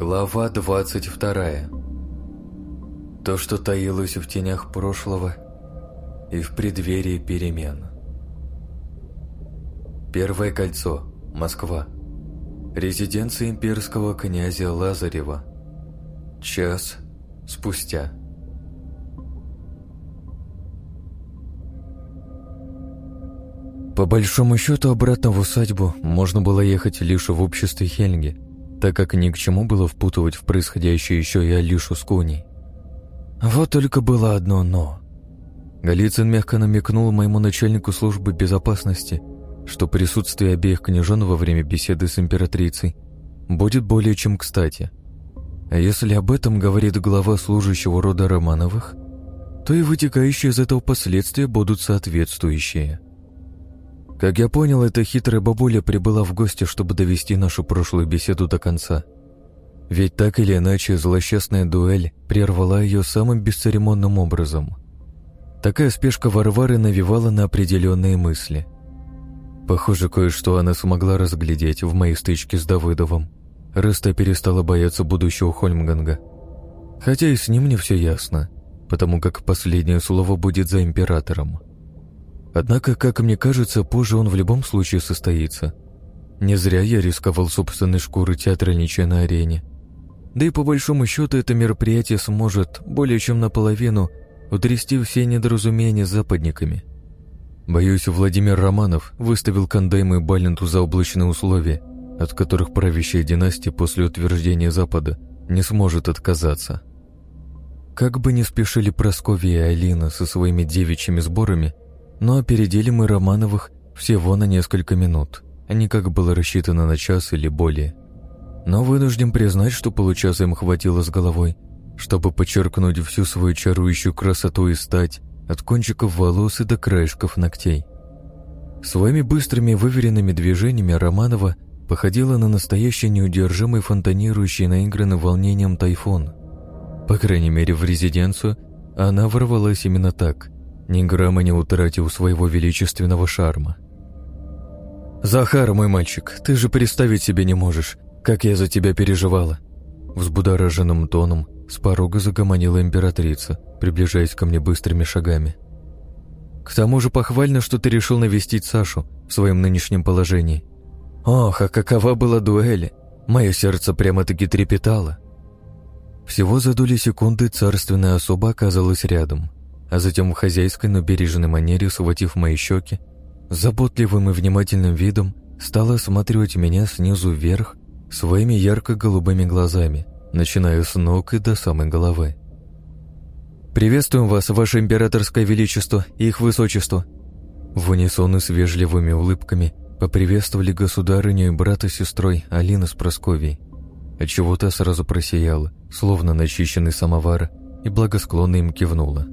Глава 22 То, что таилось в тенях прошлого и в преддверии перемен. Первое кольцо. Москва. Резиденция имперского князя Лазарева. Час спустя. По большому счету, обратно в усадьбу можно было ехать лишь в обществе Хельги, так как ни к чему было впутывать в происходящее еще и Алишу с Куней. Вот только было одно «но». Голицын мягко намекнул моему начальнику службы безопасности, что присутствие обеих княжон во время беседы с императрицей будет более чем кстати. А если об этом говорит глава служащего рода Романовых, то и вытекающие из этого последствия будут соответствующие – как я понял, эта хитрая бабуля прибыла в гости, чтобы довести нашу прошлую беседу до конца. Ведь так или иначе злосчастная дуэль прервала ее самым бесцеремонным образом. Такая спешка Варвары навевала на определенные мысли. Похоже, кое-что она смогла разглядеть в моей стычке с Давыдовым. Рыста перестала бояться будущего Хольмганга. Хотя и с ним не все ясно, потому как последнее слово будет за императором. Однако, как мне кажется, позже он в любом случае состоится. Не зря я рисковал собственной шкуры театральничая на арене. Да и по большому счету это мероприятие сможет более чем наполовину утрясти все недоразумения с западниками. Боюсь, Владимир Романов выставил Кандайму и Баленту заоблачные условия, от которых правящая династия после утверждения Запада не сможет отказаться. Как бы ни спешили Прасковья и Алина со своими девичьими сборами, но опередили мы Романовых всего на несколько минут, а не как было рассчитано на час или более. Но вынужден признать, что получаса им хватило с головой, чтобы подчеркнуть всю свою чарующую красоту и стать от кончиков волос и до краешков ногтей. Своими быстрыми выверенными движениями Романова походила на настоящий неудержимый фонтанирующий наигранный волнением тайфун. По крайней мере, в резиденцию она ворвалась именно так, ни грамма не утратил своего величественного шарма. «Захар, мой мальчик, ты же представить себе не можешь, как я за тебя переживала!» Взбудораженным тоном с порога загомонила императрица, приближаясь ко мне быстрыми шагами. «К тому же похвально, что ты решил навестить Сашу в своем нынешнем положении. Ох, а какова была дуэль! Мое сердце прямо-таки трепетало!» Всего за доли секунды царственная особа оказалась рядом – а затем в хозяйской, но бережной манере, схватив мои щеки, заботливым и внимательным видом стала осматривать меня снизу вверх своими ярко-голубыми глазами, начиная с ног и до самой головы. «Приветствуем вас, ваше императорское величество и их высочество!» В унисон и с вежливыми улыбками поприветствовали государыню и брата с сестрой Алина с Просковией. Отчего-то сразу просияла, словно начищенный самовар, и благосклонно им кивнула.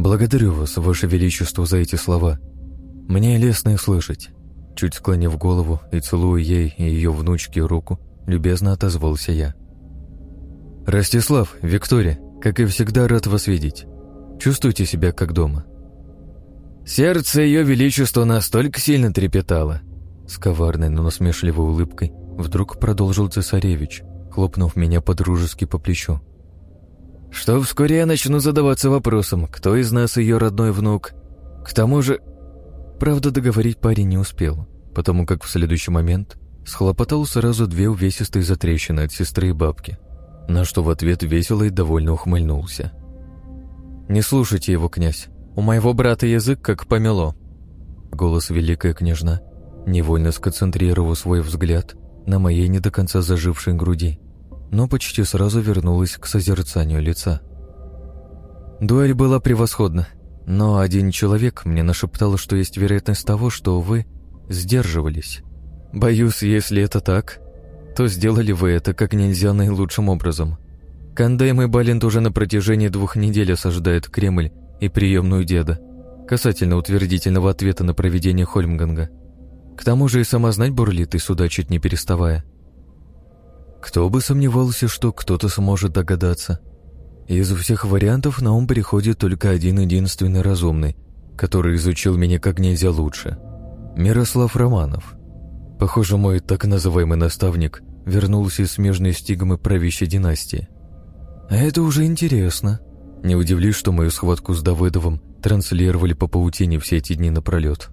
«Благодарю вас, Ваше Величество, за эти слова. Мне лестно их слышать». Чуть склонив голову и целуя ей и ее внучке руку, любезно отозвался я. «Ростислав, Виктория, как и всегда, рад вас видеть. Чувствуйте себя как дома». Сердце Ее Величества настолько сильно трепетало. С коварной, но насмешливой улыбкой вдруг продолжил цесаревич, хлопнув меня по-дружески по плечу что вскоре я начну задаваться вопросом, кто из нас ее родной внук. К тому же... Правда, договорить парень не успел, потому как в следующий момент схлопотал сразу две увесистые затрещины от сестры и бабки, на что в ответ весело и довольно ухмыльнулся. «Не слушайте его, князь. У моего брата язык как помело». Голос великая княжна невольно сконцентрировал свой взгляд на моей не до конца зажившей груди но почти сразу вернулась к созерцанию лица. Дуэль была превосходна, но один человек мне нашептал, что есть вероятность того, что вы сдерживались. Боюсь, если это так, то сделали вы это как нельзя наилучшим образом. Кандайм и Балент уже на протяжении двух недель осаждают Кремль и приемную деда, касательно утвердительного ответа на проведение Хольмганга. К тому же и сама знать бурлит и судачить не переставая. Кто бы сомневался, что кто-то сможет догадаться. Из всех вариантов на ум приходит только один единственный разумный, который изучил меня как нельзя лучше. Мирослав Романов. Похоже, мой так называемый наставник вернулся из смежной стигмы правящей династии. А это уже интересно. Не удивлюсь, что мою схватку с Давыдовым транслировали по паутине все эти дни напролет.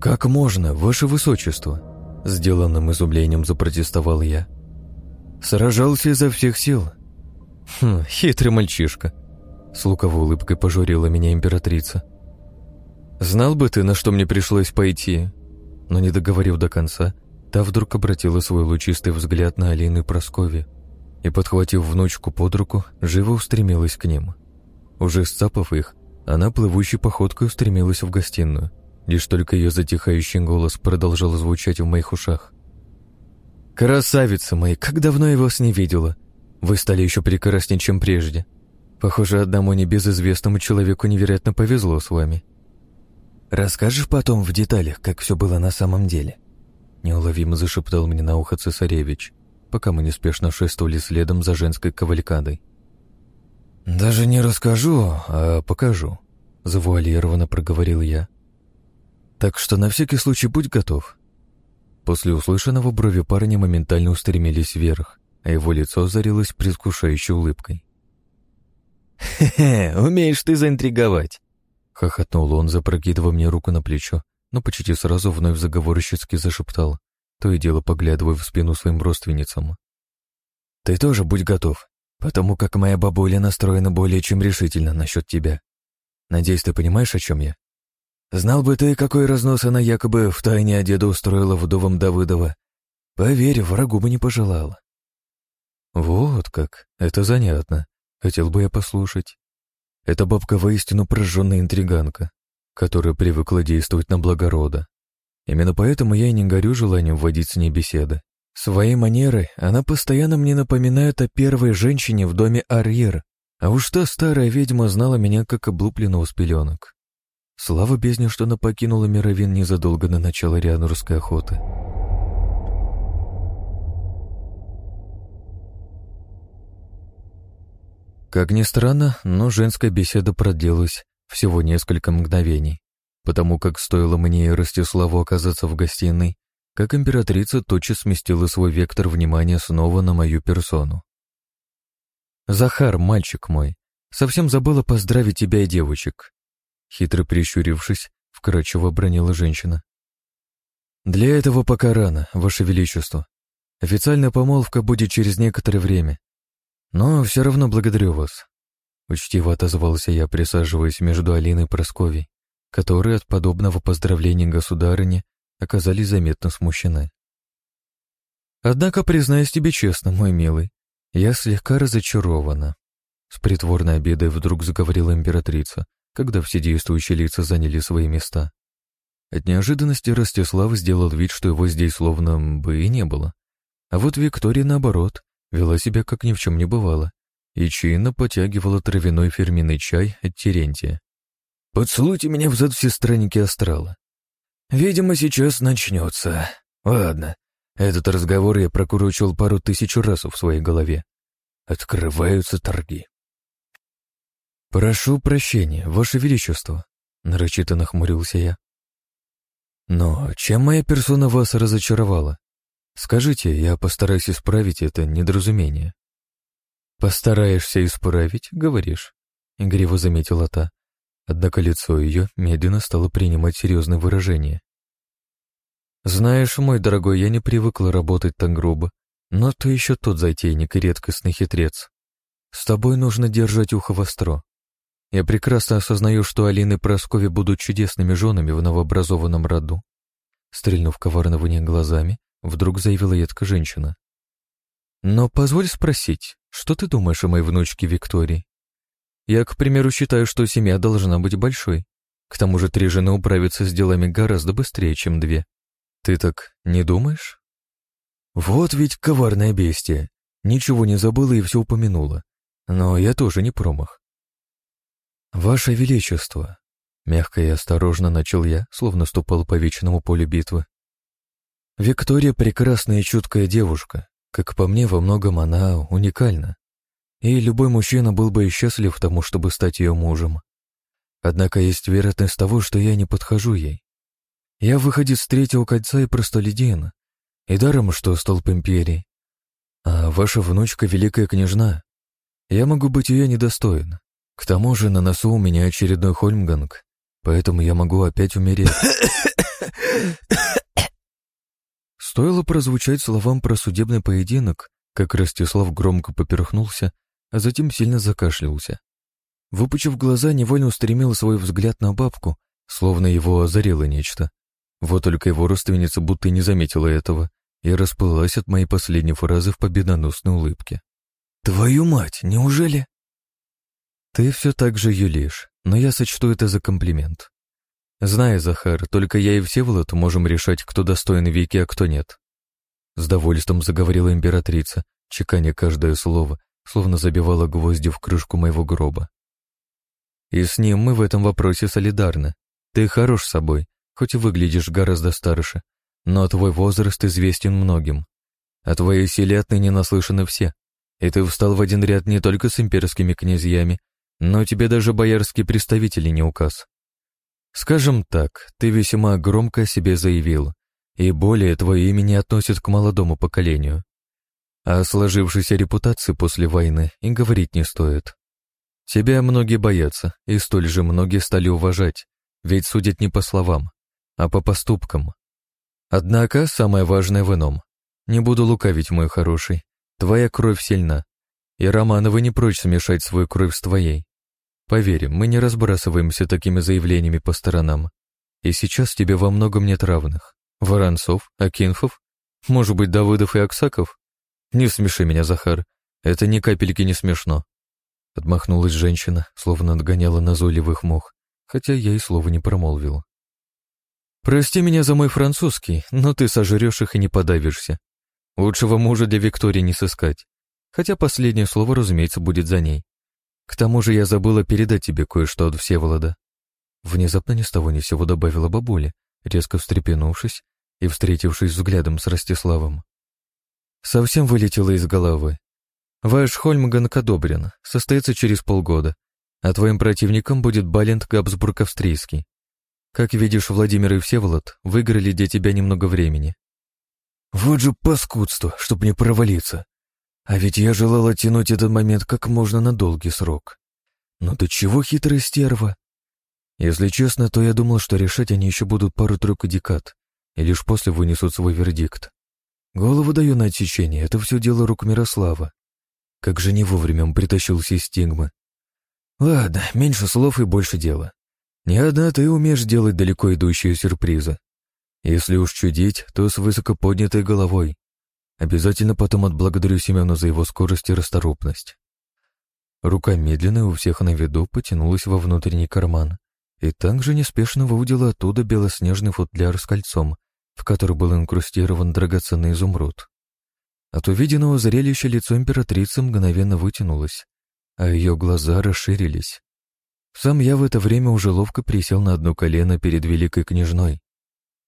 «Как можно, ваше высочество?» Сделанным изумлением запротестовал я. «Сражался изо всех сил». «Хм, хитрый мальчишка», — с луковой улыбкой пожурила меня императрица. «Знал бы ты, на что мне пришлось пойти». Но не договорив до конца, та вдруг обратила свой лучистый взгляд на Алину и Прасковья и, подхватив внучку под руку, живо устремилась к ним. Уже сцапав их, она плывущей походкой устремилась в гостиную. Лишь только ее затихающий голос продолжал звучать в моих ушах. «Красавица моя, как давно я вас не видела! Вы стали еще прекраснее, чем прежде. Похоже, одному небезызвестному человеку невероятно повезло с вами». «Расскажешь потом в деталях, как все было на самом деле?» Неуловимо зашептал мне на ухо цесаревич пока мы неспешно шествовали следом за женской кавалькадой. «Даже не расскажу, а покажу», — завуалированно проговорил я. «Так что на всякий случай будь готов». После услышанного брови парня моментально устремились вверх, а его лицо озарилось предвкушающей улыбкой. «Хе-хе, умеешь ты заинтриговать!» — хохотнул он, запрокидывая мне руку на плечо, но почти сразу вновь заговорщицки зашептал то и дело поглядывая в спину своим родственницам. «Ты тоже будь готов, потому как моя бабуля настроена более чем решительно насчет тебя. Надеюсь, ты понимаешь, о чем я? Знал бы ты, какой разнос она якобы в тайне деда устроила вдовам Давыдова. Поверь, врагу бы не пожелала». «Вот как, это занятно. Хотел бы я послушать. Эта бабка воистину прожженная интриганка, которая привыкла действовать на благорода. Именно поэтому я и не горю желанием вводить с ней беседы. Своей манерой она постоянно мне напоминает о первой женщине в доме Арьер, а уж та старая ведьма знала меня как облупленного с пеленок. Слава бездне, что она покинула Мировин незадолго до начала рианурской охоты. Как ни странно, но женская беседа продлилась всего несколько мгновений потому как стоило мне и Ростиславу оказаться в гостиной, как императрица тотчас сместила свой вектор внимания снова на мою персону. «Захар, мальчик мой, совсем забыла поздравить тебя и девочек», хитро прищурившись, вкрадчиво обронила женщина. «Для этого пока рано, Ваше Величество. Официальная помолвка будет через некоторое время. Но все равно благодарю вас». Учтиво отозвался я, присаживаясь между Алиной и Прасковьей которые от подобного поздравления государыни оказались заметно смущены. «Однако, признаюсь тебе честно, мой милый, я слегка разочарована», с притворной обидой вдруг заговорила императрица, когда все действующие лица заняли свои места. От неожиданности Ростислав сделал вид, что его здесь словно бы и не было. А вот Виктория, наоборот, вела себя как ни в чем не бывало и чинно потягивала травяной фирменный чай от Терентия. Поцелуйте меня взад все странники астрала. Видимо, сейчас начнется. Ладно, этот разговор я прокручивал пару тысяч раз в своей голове. Открываются торги. «Прошу прощения, Ваше Величество», — нарочито нахмурился я. «Но чем моя персона вас разочаровала? Скажите, я постараюсь исправить это недоразумение». «Постараешься исправить, говоришь?» — игриво заметила та, Однако лицо ее медленно стало принимать серьезное выражение. «Знаешь, мой дорогой, я не привыкла работать так грубо, но ты еще тот затейник и редкостный хитрец. С тобой нужно держать ухо востро. Я прекрасно осознаю, что Алина и Прасковья будут чудесными женами в новообразованном роду». Стрельнув коварно в них глазами, вдруг заявила едко женщина. «Но позволь спросить, что ты думаешь о моей внучке Виктории?» Я, к примеру, считаю, что семья должна быть большой. К тому же три жены управятся с делами гораздо быстрее, чем две. Ты так не думаешь? Вот ведь коварное бестие. Ничего не забыла и все упомянула. Но я тоже не промах. Ваше Величество, мягко и осторожно начал я, словно ступал по вечному полю битвы. Виктория прекрасная и чуткая девушка. Как по мне, во многом она уникальна и любой мужчина был бы счастлив тому, чтобы стать ее мужем. Однако есть вероятность того, что я не подхожу ей. Я выходец с третьего кольца и простолюдин, И даром, что столб империи. А ваша внучка — великая княжна. Я могу быть ее недостоин. К тому же на носу у меня очередной Хольмганг, поэтому я могу опять умереть. Стоило прозвучать словам про судебный поединок, как Ростислав громко поперхнулся, а затем сильно закашлялся. Выпучив глаза, невольно устремил свой взгляд на бабку, словно его озарило нечто. Вот только его родственница будто не заметила этого и расплылась от моей последней фразы в победоносной улыбке. «Твою мать, неужели?» «Ты все так же юлишь, но я сочту это за комплимент. Знай, Захар, только я и Всеволод можем решать, кто достоин Вики, а кто нет». С довольством заговорила императрица, чеканя каждое слово, словно забивала гвозди в крышку моего гроба. И с ним мы в этом вопросе солидарны. Ты хорош собой, хоть и выглядишь гораздо старше, но твой возраст известен многим. О твоей силе отныне наслышаны все, и ты встал в один ряд не только с имперскими князьями, но тебе даже боярские представители не указ. Скажем так, ты весьма громко о себе заявил, и более твое имя не относит к молодому поколению. О сложившейся репутации после войны и говорить не стоит. Тебя многие боятся, и столь же многие стали уважать, ведь судят не по словам, а по поступкам. Однако самое важное в ином. Не буду лукавить, мой хороший, твоя кровь сильна, и Романовы не прочь смешать свою кровь с твоей. Поверь, мы не разбрасываемся такими заявлениями по сторонам, и сейчас тебе во многом нет равных. Воронцов, Акинфов, может быть, Давыдов и Аксаков? Не смеши меня, Захар, это ни капельки не смешно. Отмахнулась женщина, словно отгоняла назойливых мух, хотя я и слова не промолвил. «Прости меня за мой французский, но ты сожрешь их и не подавишься. Лучшего мужа для Виктории не сыскать, хотя последнее слово, разумеется, будет за ней. К тому же я забыла передать тебе кое-что от Всеволода». Внезапно ни с того ни сего добавила бабуля, резко встрепенувшись и встретившись взглядом с Ростиславом. Совсем вылетело из головы, Ваш Хольмганг одобрен, состоится через полгода, а твоим противником будет Балент Габсбург Австрийский. Как видишь, Владимир и Всеволод выиграли для тебя немного времени. Вот же паскудство, чтоб не провалиться. А ведь я желал оттянуть этот момент как можно на долгий срок. Но до чего хитрая стерва? Если честно, то я думал, что решать они еще будут пару-тройку декад, и лишь после вынесут свой вердикт. Голову даю на отсечение, это все дело рук Мирослава. Как же не вовремя он притащился из стигмы. Ладно, меньше слов и больше дела. Не одна ты умеешь делать далеко идущие сюрпризы. Если уж чудить, то с высоко поднятой головой. Обязательно потом отблагодарю Семена за его скорость и расторопность. Рука медленно у всех на виду потянулась во внутренний карман и также неспешно выудила оттуда белоснежный футляр с кольцом, в который был инкрустирован драгоценный изумруд. От увиденного зрелища лицо императрицы мгновенно вытянулось, а ее глаза расширились. Сам я в это время уже ловко присел на одно колено перед великой княжной.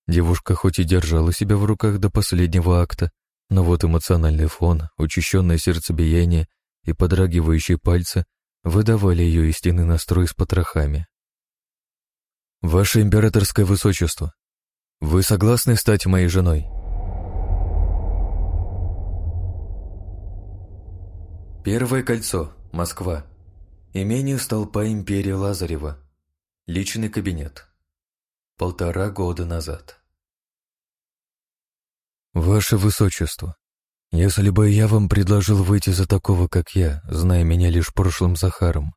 Девушка хоть и держала себя в руках до последнего акта, но вот эмоциональный фон, учащенное сердцебиение и подрагивающие пальцы выдавали ее истинный настрой с потрохами. «Ваше императорское высочество, вы согласны стать моей женой?» Первое кольцо. Москва. Имение столпа империи Лазарева. Личный кабинет. Полтора года назад. Ваше Высочество, если бы я вам предложил выйти за такого, как я, зная меня лишь прошлым Захаром,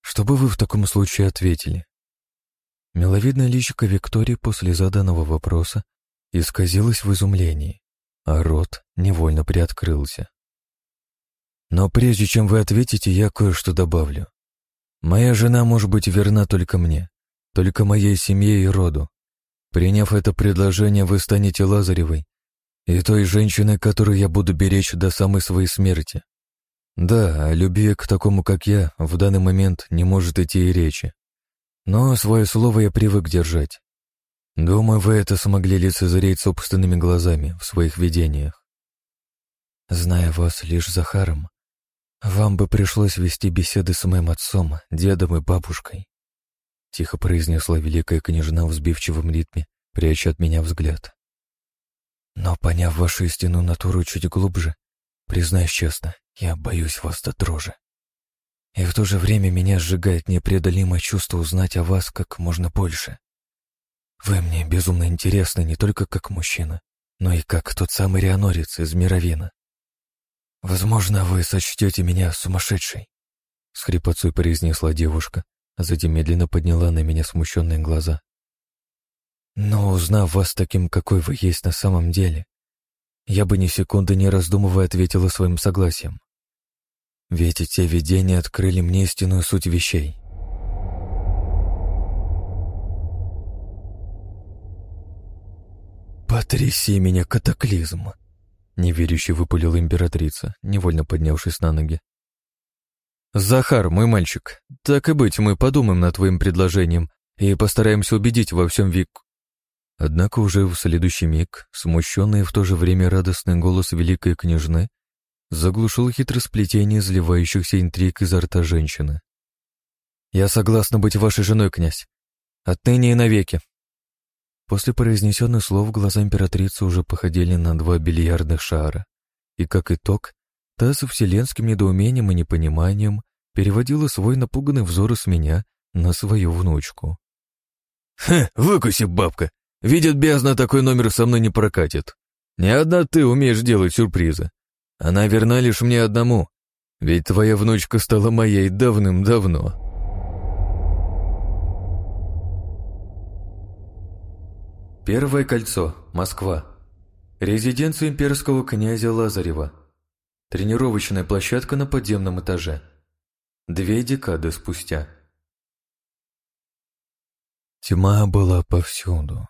что бы вы в таком случае ответили? Миловидная личико Виктории после заданного вопроса исказилась в изумлении, а рот невольно приоткрылся. Но прежде чем вы ответите, я кое-что добавлю. Моя жена может быть верна только мне, только моей семье и роду. Приняв это предложение, вы станете Лазаревой и той женщиной, которую я буду беречь до самой своей смерти. Да, о любви к такому, как я, в данный момент не может идти и речи. Но свое слово я привык держать. Думаю, вы это смогли лицезреть собственными глазами в своих видениях. Зная вас лишь Захаром, «Вам бы пришлось вести беседы с моим отцом, дедом и бабушкой», — тихо произнесла великая княжна в сбивчивом ритме, пряча от меня взгляд. Но, поняв вашу истинную натуру чуть глубже, признаюсь честно, я боюсь вас до дрожи. И в то же время меня сжигает непреодолимое чувство узнать о вас как можно больше. Вы мне безумно интересны не только как мужчина, но и как тот самый Рианорец из Мировина. Возможно, вы сочтете меня сумасшедшей, — с хрипотцой произнесла девушка, а затем медленно подняла на меня смущенные глаза. Но узнав вас таким, какой вы есть на самом деле, я бы ни секунды не раздумывая ответила своим согласием. Ведь эти видения открыли мне истинную суть вещей. «Потряси меня, катаклизм!» Неверяще выпалила императрица, невольно поднявшись на ноги. «Захар, мой мальчик, так и быть, мы подумаем над твоим предложением и постараемся убедить во всем Вик...» Однако уже в следующий миг, смущенный и в то же время радостный голос великой княжны заглушил хитросплетение изливающихся интриг изо рта женщины. «Я согласна быть вашей женой, князь. Отныне и навеки». После произнесенных слов глаза императрицы уже походили на два бильярдных шара, и, как итог, та со вселенским недоумением и непониманием переводила свой напуганный взор с меня на свою внучку. «Ха, выкуси, бабка! Видит бездна, такой номер со мной не прокатит. Не одна ты умеешь делать сюрпризы. Она верна лишь мне одному, ведь твоя внучка стала моей давным-давно. Первое кольцо, Москва. Резиденция имперского князя Лазарева. Тренировочная площадка на подземном этаже. Две декады спустя. Тьма была повсюду.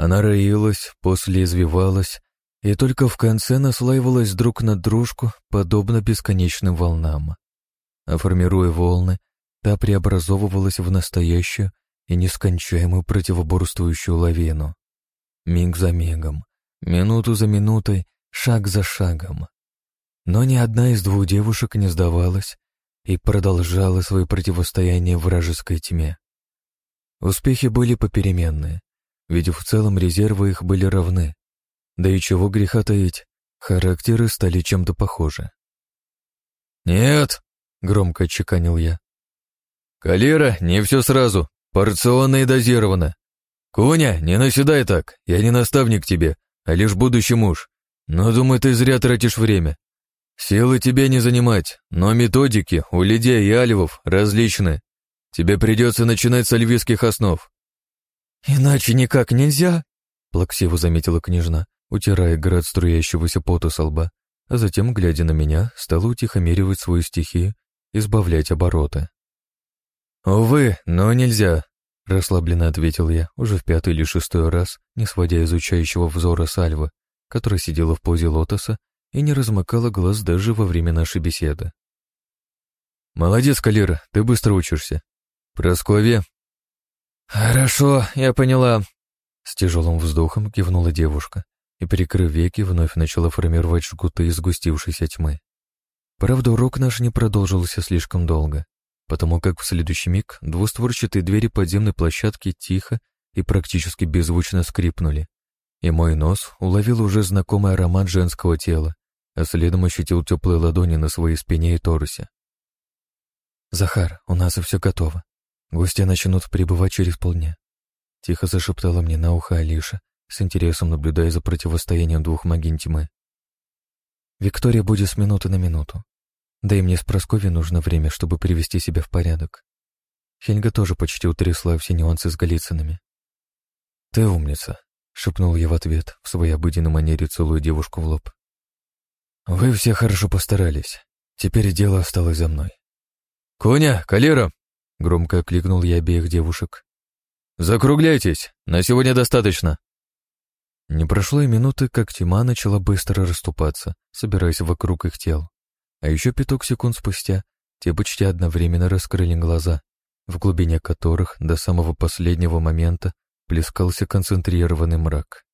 Она роилась, после извивалась, и только в конце наслаивалась друг на дружку, подобно бесконечным волнам. А формируя волны, та преобразовывалась в настоящую и нескончаемую противоборствующую лавину. Миг за мигом, минуту за минутой, шаг за шагом. Но ни одна из двух девушек не сдавалась и продолжала свое противостояние вражеской тьме. Успехи были попеременные ведь в целом резервы их были равны. Да и чего греха таить, характеры стали чем-то похожи. «Нет!» — громко отчеканил я. «Калера, не все сразу, порционно и дозировано. Куня, не наседай так, я не наставник тебе, а лишь будущий муж. Но, думаю, ты зря тратишь время. Силы тебе не занимать, но методики у людей и альвов различны. Тебе придется начинать с альвийских основ. «Иначе никак нельзя», — плаксиво заметила княжна, утирая град струящегося пота со лба, а затем, глядя на меня, стала утихомиривать свою стихию, избавлять обороты. «Увы, но нельзя», — расслабленно ответил я, уже в пятый или шестой раз, не сводя изучающего взора Сальвы, которая сидела в позе лотоса и не размыкала глаз даже во время нашей беседы. «Молодец, Калира, ты быстро учишься. Просковья, «Хорошо, я поняла», — с тяжелым вздохом кивнула девушка и, прикрыв веки, вновь начала формировать жгуты из сгустившейся тьмы. Правда, урок наш не продолжился слишком долго, потому как в следующий миг двустворчатые двери подземной площадки тихо и практически беззвучно скрипнули, и мой нос уловил уже знакомый аромат женского тела, а следом ощутил теплые ладони на своей спине и торсе. «Захар, у нас и все готово. Гости начнут прибывать через полдня. Тихо зашептала мне на ухо Алиша, с интересом наблюдая за противостоянием двух магин тьмы. Виктория будет с минуты на минуту. Да и мне с Прасковьей нужно время, чтобы привести себя в порядок. Хельга тоже почти утрясла все нюансы с Голицынами. «Ты умница», — шепнул я в ответ, в своей обыденной манере целую девушку в лоб. «Вы все хорошо постарались. Теперь дело осталось за мной». «Коня, Калера!» Громко окликнул я обеих девушек. «Закругляйтесь! На сегодня достаточно!» Не прошло и минуты, как тьма начала быстро расступаться, собираясь вокруг их тел. А еще пяток секунд спустя те почти одновременно раскрыли глаза, в глубине которых до самого последнего момента плескался концентрированный мрак.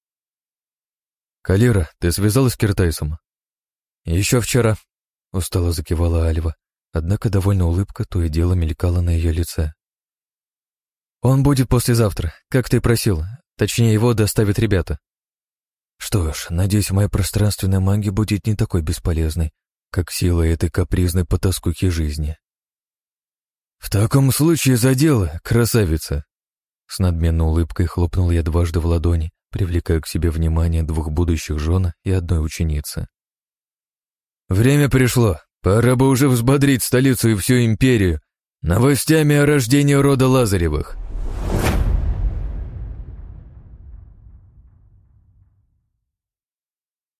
«Калира, ты связалась с Киртайсом?» «Еще вчера», — устало закивала Альва, Однако довольно улыбка то и дело мелькала на ее лице. «Он будет послезавтра, как ты просил. Точнее, его доставят ребята». Что ж, надеюсь, моя пространственная магия будет не такой бесполезной, как сила этой капризной потаскухи жизни. «В таком случае за дело, красавица!» С надменной улыбкой хлопнул я дважды в ладони, привлекая к себе внимание двух будущих жен и одной ученицы. «Время пришло. Пора бы уже взбодрить столицу и всю империю новостями о рождении рода Лазаревых.